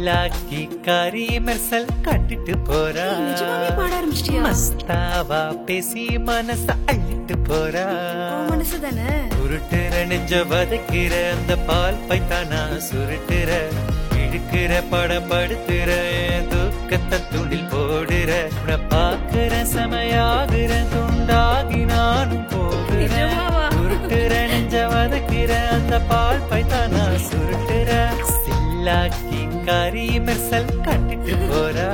சில்லாக்கி கறி மெர்சல் கட்டிட்டு போறா. மஸ்தாவா பேசி மனச அள்ளிட்டு போறா. உருட்டுற நெஞ்ச வதக்கிற அந்த பால் பைத்தானா? சுருட்டுற இழுக்கிற படப்படுத்துற என் துக்கத்தை துண்டில் போடுற. பாக்குற சமையாகிற துண்டாகி நானும் நிஜமாவா? உருட்டுற நெஞ்ச வதக்கிற அந்த பால் பைத்தானா? சுருட்டுற சில்லாக்கி கறி மெர்சல் கட்டிட்டு போறா